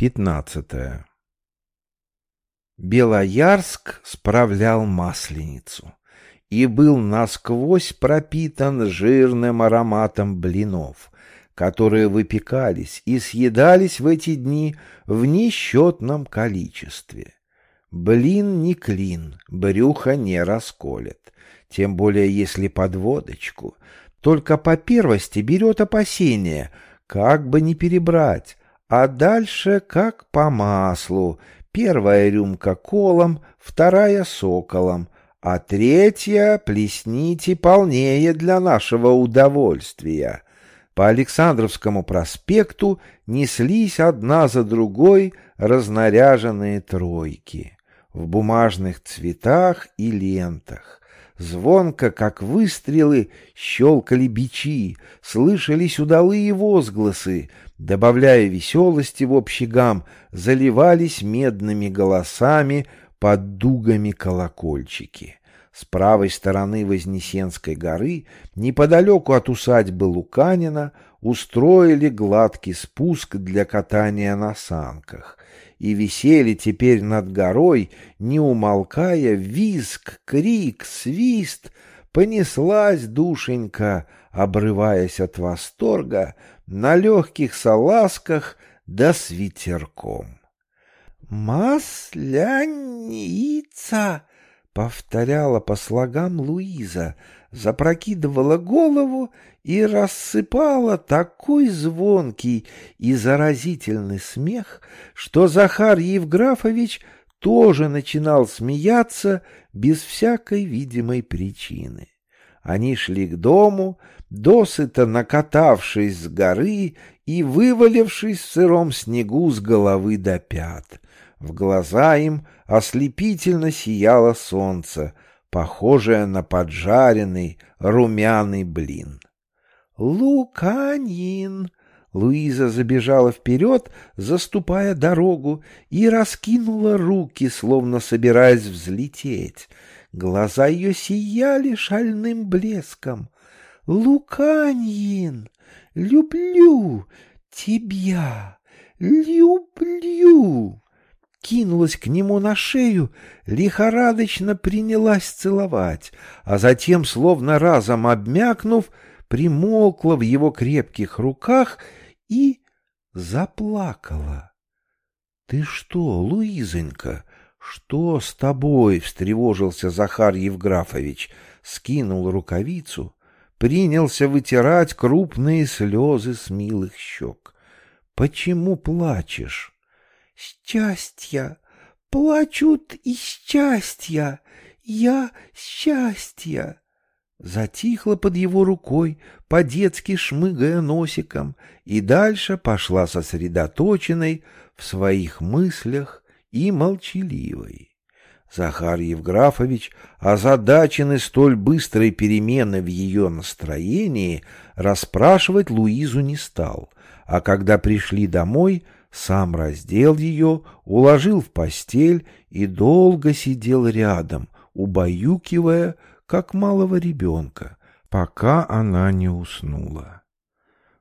Пятнадцатое. Белоярск справлял масленицу и был насквозь пропитан жирным ароматом блинов, которые выпекались и съедались в эти дни в несчетном количестве. Блин не клин, брюхо не расколет, тем более если под водочку. Только по первости берет опасение, как бы не перебрать, а дальше как по маслу. Первая рюмка колом, вторая соколом, а третья плесните полнее для нашего удовольствия. По Александровскому проспекту неслись одна за другой разнаряженные тройки в бумажных цветах и лентах. Звонко, как выстрелы, щелкали бичи, слышались удалые возгласы, добавляя веселости в общий гам, заливались медными голосами под дугами колокольчики. С правой стороны Вознесенской горы, неподалеку от усадьбы Луканина, устроили гладкий спуск для катания на санках, и висели теперь над горой, не умолкая, визг, крик, свист, понеслась душенька, обрываясь от восторга, на легких салазках да с ветерком. «Масляница!» — повторяла по слогам Луиза, запрокидывала голову и рассыпала такой звонкий и заразительный смех, что Захар Евграфович тоже начинал смеяться без всякой видимой причины. Они шли к дому, досыто накатавшись с горы и вывалившись в сыром снегу с головы до пят. В глаза им ослепительно сияло солнце, похожее на поджаренный румяный блин. «Луканин!» Луиза забежала вперед, заступая дорогу, и раскинула руки, словно собираясь взлететь. Глаза ее сияли шальным блеском. «Луканин! Люблю тебя! Люблю!» кинулась к нему на шею, лихорадочно принялась целовать, а затем, словно разом обмякнув, примолкла в его крепких руках и заплакала. — Ты что, Луизонька, что с тобой? — встревожился Захар Евграфович, скинул рукавицу, принялся вытирать крупные слезы с милых щек. — Почему плачешь? Счастья! Плачут из счастья! Я счастья!» Затихла под его рукой, по-детски шмыгая носиком, и дальше пошла сосредоточенной в своих мыслях и молчаливой. Захар Евграфович, озадаченный столь быстрой переменой в ее настроении, расспрашивать Луизу не стал, а когда пришли домой — сам раздел ее, уложил в постель и долго сидел рядом, убаюкивая, как малого ребенка, пока она не уснула.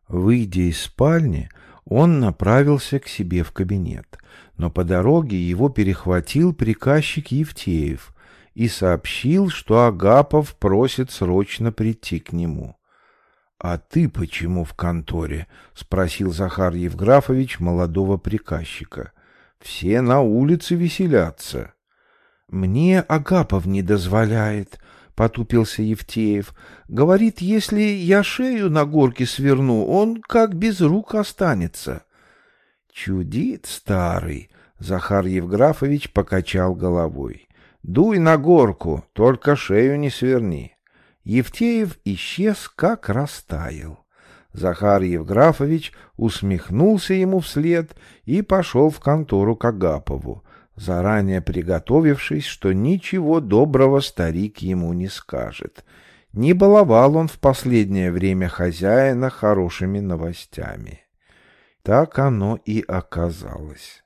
Выйдя из спальни, он направился к себе в кабинет, но по дороге его перехватил приказчик Евтеев и сообщил, что Агапов просит срочно прийти к нему. «А ты почему в конторе?» — спросил Захар Евграфович молодого приказчика. «Все на улице веселятся». «Мне Агапов не дозволяет», — потупился Евтеев. «Говорит, если я шею на горке сверну, он как без рук останется». «Чудит старый», — Захар Евграфович покачал головой. «Дуй на горку, только шею не сверни». Евтеев исчез, как растаял. Захар Евграфович усмехнулся ему вслед и пошел в контору к Агапову, заранее приготовившись, что ничего доброго старик ему не скажет. Не баловал он в последнее время хозяина хорошими новостями. Так оно и оказалось.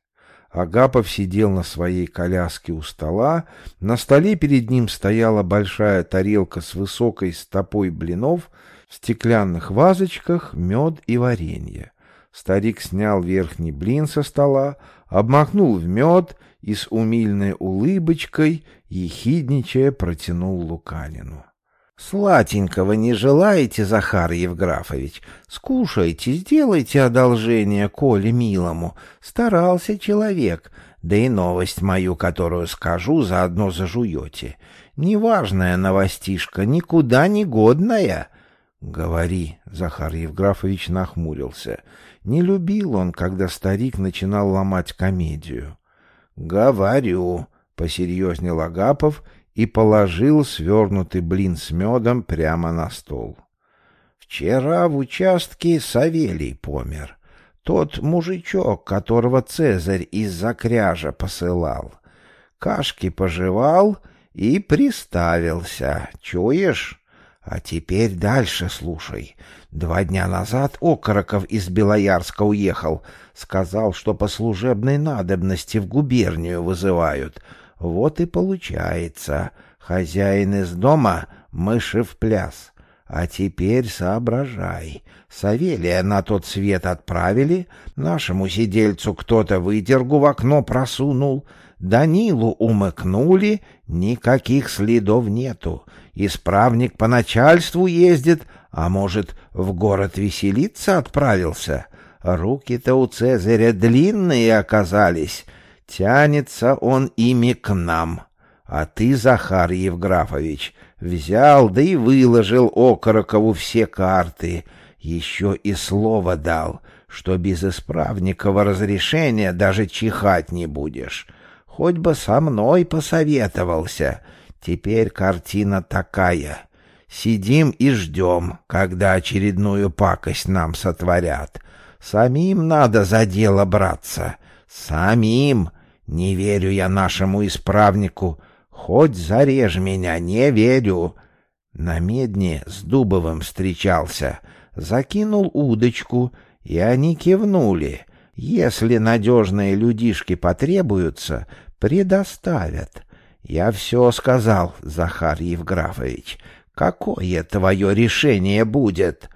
Агапов сидел на своей коляске у стола, на столе перед ним стояла большая тарелка с высокой стопой блинов, в стеклянных вазочках мед и варенье. Старик снял верхний блин со стола, обмакнул в мед и с умильной улыбочкой, ехидничая, протянул Луканину. — Сладенького не желаете, Захар Евграфович? Скушайте, сделайте одолжение Коле милому. Старался человек, да и новость мою, которую скажу, заодно зажуете. Неважная новостишка, никуда не годная. — Говори, — Захар Евграфович нахмурился. Не любил он, когда старик начинал ломать комедию. — Говорю, — посерьезнел Агапов и положил свернутый блин с медом прямо на стол. Вчера в участке Савелий помер. Тот мужичок, которого Цезарь из-за кряжа посылал. Кашки пожевал и приставился. Чуешь? А теперь дальше слушай. Два дня назад Окороков из Белоярска уехал. Сказал, что по служебной надобности в губернию вызывают. Вот и получается. Хозяин из дома — мыши в пляс. А теперь соображай. Савелия на тот свет отправили, нашему сидельцу кто-то вытергу в окно просунул, Данилу умыкнули, никаких следов нету. Исправник по начальству ездит, а может, в город веселиться отправился. Руки-то у Цезаря длинные оказались, тянется он ими к нам. А ты, Захар Евграфович, взял да и выложил Окорокову все карты, еще и слово дал, что без исправникова разрешения даже чихать не будешь. Хоть бы со мной посоветовался, — Теперь картина такая. Сидим и ждем, когда очередную пакость нам сотворят. Самим надо за дело браться. Самим. Не верю я нашему исправнику. Хоть зарежь меня, не верю. На медне с Дубовым встречался. Закинул удочку, и они кивнули. Если надежные людишки потребуются, предоставят. Я все сказал, Захар Евграфович. Какое твое решение будет?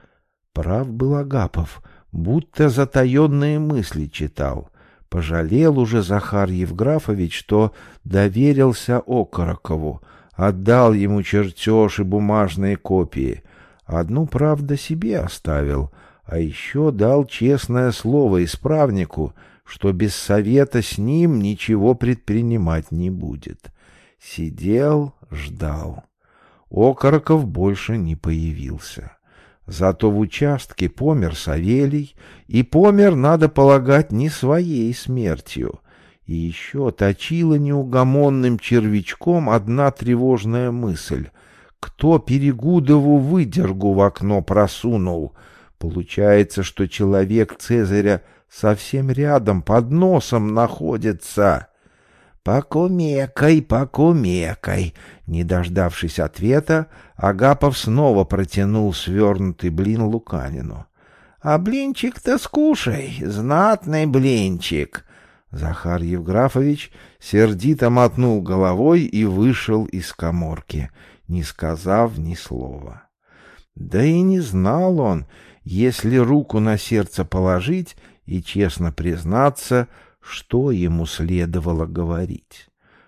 Прав был Агапов, будто затаенные мысли читал. Пожалел уже Захар Евграфович, что доверился Окорокову, отдал ему чертеж и бумажные копии. Одну, правда, себе оставил, а еще дал честное слово исправнику, что без совета с ним ничего предпринимать не будет. Сидел, ждал. Окороков больше не появился. Зато в участке помер Савелий, и помер, надо полагать, не своей смертью. И еще точила неугомонным червячком одна тревожная мысль. Кто Перегудову выдергу в окно просунул? Получается, что человек Цезаря совсем рядом, под носом находится. «Покумекай, покумекай!» Не дождавшись ответа, Агапов снова протянул свернутый блин Луканину. «А блинчик-то скушай, знатный блинчик!» Захар Евграфович сердито мотнул головой и вышел из коморки, не сказав ни слова. Да и не знал он, если руку на сердце положить и честно признаться — что ему следовало говорить.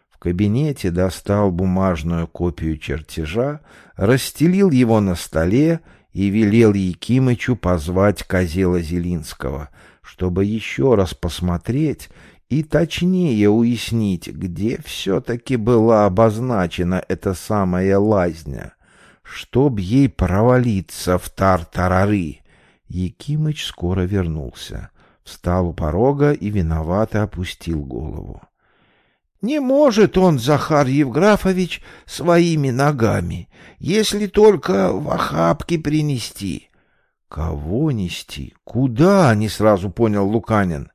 В кабинете достал бумажную копию чертежа, расстелил его на столе и велел Якимычу позвать Козела Зелинского, чтобы еще раз посмотреть и точнее уяснить, где все-таки была обозначена эта самая лазня, чтоб ей провалиться в тартарары. Якимыч скоро вернулся встал у порога и виновато опустил голову. Не может он, Захар Евграфович, своими ногами, если только в охапке принести. Кого нести? Куда? Не сразу понял Луканин.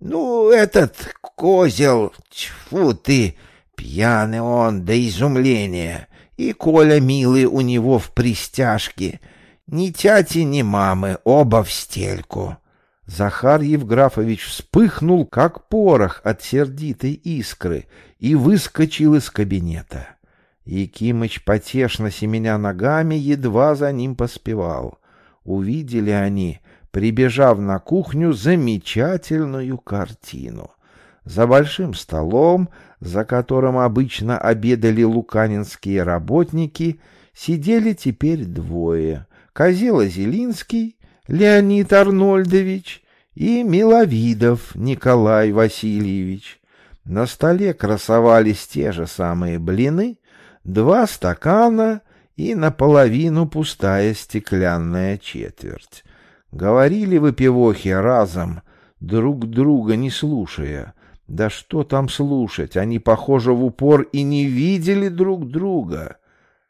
Ну, этот козел, тьфу ты, пьяный он до изумления, и Коля милый у него в пристяжке. Ни тяти, ни мамы, оба в стельку. Захар Евграфович вспыхнул, как порох от сердитой искры, и выскочил из кабинета. Якимыч, потешно семеня ногами, едва за ним поспевал. Увидели они, прибежав на кухню замечательную картину. За большим столом, за которым обычно обедали луканинские работники, сидели теперь двое — Козела Зелинский, Леонид Арнольдович и Миловидов Николай Васильевич. На столе красовались те же самые блины, два стакана и наполовину пустая стеклянная четверть. Говорили выпивохи разом, друг друга не слушая. Да что там слушать, они, похоже, в упор и не видели друг друга.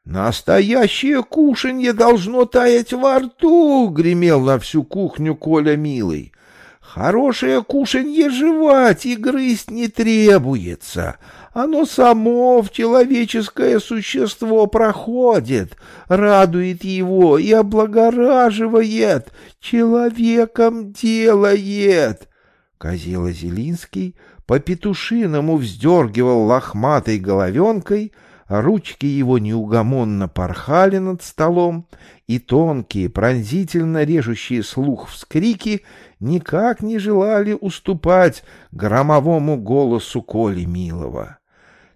«Настоящее кушанье должно таять во рту!» — гремел на всю кухню Коля Милый. «Хорошее кушанье жевать и грызть не требуется. Оно само в человеческое существо проходит, радует его и облагораживает, человеком делает». Козела Зелинский по-петушиному вздергивал лохматой головенкой, ручки его неугомонно порхали над столом, и тонкие, пронзительно режущие слух вскрики никак не желали уступать громовому голосу Коли Милова.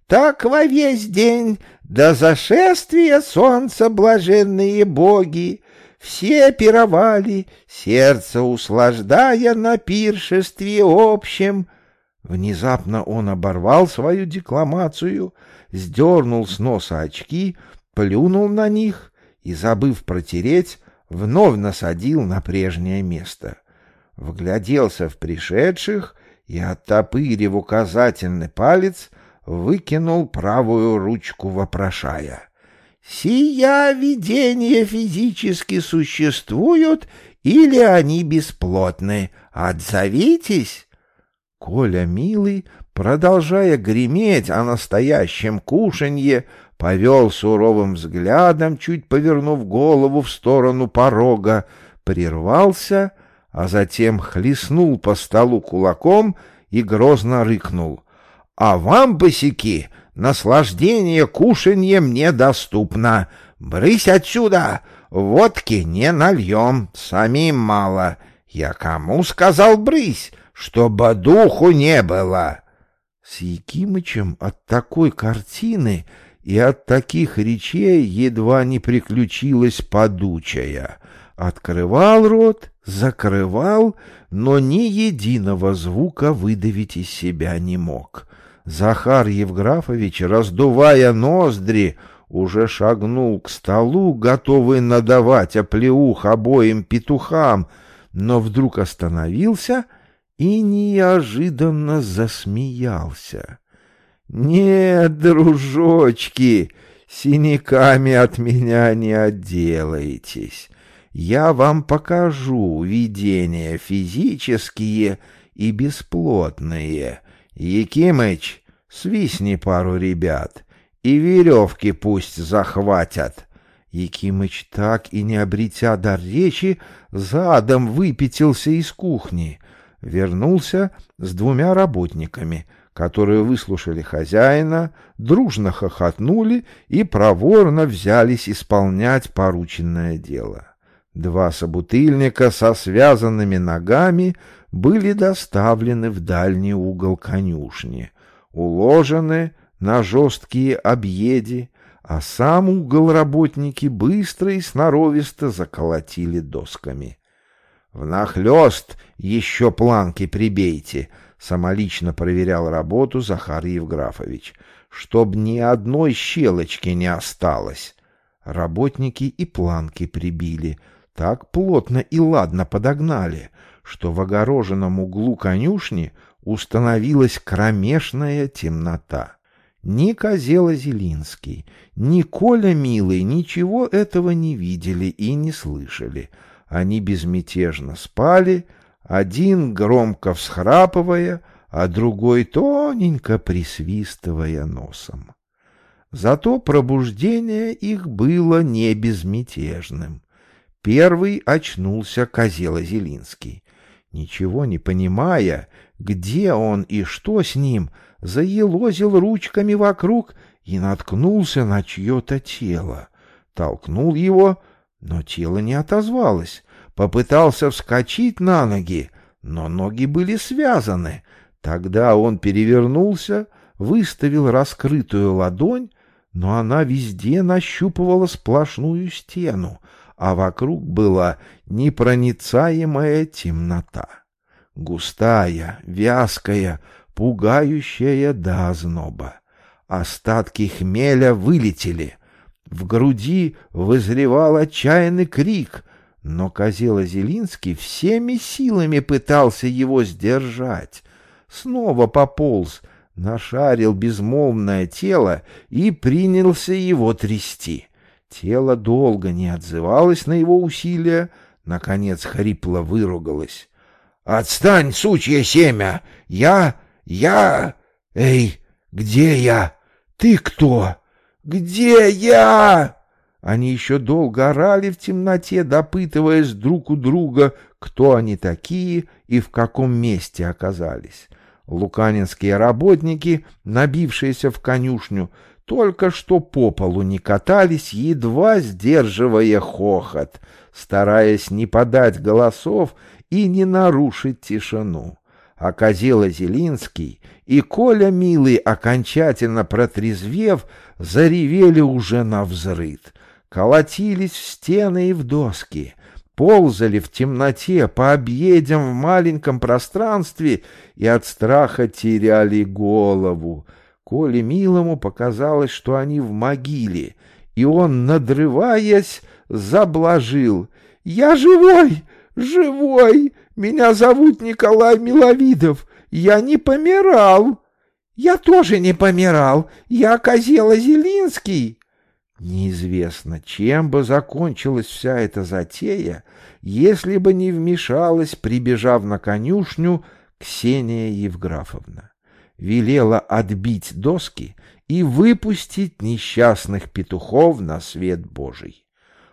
Так во весь день до зашествия солнца блаженные боги все пировали, сердце услаждая на пиршестве общем, Внезапно он оборвал свою декламацию, сдернул с носа очки, плюнул на них и, забыв протереть, вновь насадил на прежнее место. Вгляделся в пришедших и, оттопырив указательный палец, выкинул правую ручку, вопрошая. «Сия видения физически существуют или они бесплотны? Отзовитесь!» Коля Милый, продолжая греметь о настоящем кушанье, повел суровым взглядом, чуть повернув голову в сторону порога, прервался, а затем хлестнул по столу кулаком и грозно рыкнул. — А вам, босики, наслаждение кушаньем недоступно. Брысь отсюда! Водки не нальем, самим мало. Я кому сказал брысь? Чтобы духу не было. С Якимычем от такой картины и от таких речей едва не приключилась подучая. Открывал рот, закрывал, но ни единого звука выдавить из себя не мог. Захар Евграфович, раздувая ноздри, уже шагнул к столу, готовый надавать оплеух обоим петухам, но вдруг остановился — и неожиданно засмеялся. «Нет, дружочки, синяками от меня не отделаетесь. Я вам покажу видения физические и бесплотные. Якимыч, свистни пару ребят, и веревки пусть захватят». Якимыч, так и не обретя дар речи, задом выпятился из кухни — вернулся с двумя работниками, которые выслушали хозяина, дружно хохотнули и проворно взялись исполнять порученное дело. Два собутыльника со связанными ногами были доставлены в дальний угол конюшни, уложены на жесткие объеди, а сам угол работники быстро и сноровисто заколотили досками. «Внахлёст еще планки прибейте», — самолично проверял работу Захар Евграфович, «чтоб ни одной щелочки не осталось». Работники и планки прибили, так плотно и ладно подогнали, что в огороженном углу конюшни установилась кромешная темнота. Ни Козела Зелинский, ни Коля Милый ничего этого не видели и не слышали — они безмятежно спали, один громко всхрапывая, а другой тоненько присвистывая носом. Зато пробуждение их было не безмятежным. Первый очнулся Козела Зелинский. Ничего не понимая, где он и что с ним, заелозил ручками вокруг и наткнулся на чье-то тело. Толкнул его — но тело не отозвалось, попытался вскочить на ноги, но ноги были связаны. Тогда он перевернулся, выставил раскрытую ладонь, но она везде нащупывала сплошную стену, а вокруг была непроницаемая темнота. Густая, вязкая, пугающая до озноба. Остатки хмеля вылетели. В груди вызревал отчаянный крик, но Козела Зелинский всеми силами пытался его сдержать. Снова пополз, нашарил безмолвное тело и принялся его трясти. Тело долго не отзывалось на его усилия, наконец хрипло выругалось. «Отстань, сучье семя! Я... я... Эй, где я? Ты кто? Где я?» Они еще долго орали в темноте, допытываясь друг у друга, кто они такие и в каком месте оказались. Луканинские работники, набившиеся в конюшню, только что по полу не катались, едва сдерживая хохот, стараясь не подать голосов и не нарушить тишину. А Козела Зелинский и Коля Милый, окончательно протрезвев, заревели уже на взрыд, колотились в стены и в доски, ползали в темноте по объедям в маленьком пространстве и от страха теряли голову. Коле Милому показалось, что они в могиле, и он, надрываясь, заблажил. «Я живой! живой! Меня зовут Николай Миловидов. Я не помирал!» «Я тоже не помирал. Я Козела Зелинский!» Неизвестно, чем бы закончилась вся эта затея, если бы не вмешалась, прибежав на конюшню, Ксения Евграфовна. Велела отбить доски и выпустить несчастных петухов на свет Божий.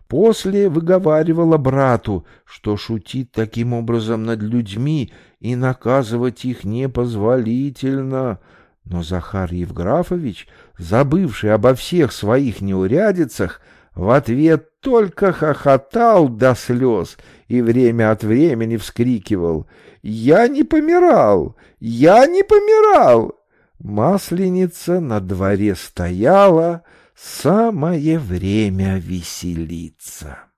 После выговаривала брату, что шутить таким образом над людьми и наказывать их непозволительно. Но Захар Евграфович, забывший обо всех своих неурядицах, в ответ только хохотал до слез и время от времени вскрикивал «Я не помирал! Я не помирал!» Масленица на дворе стояла, Самое время веселиться.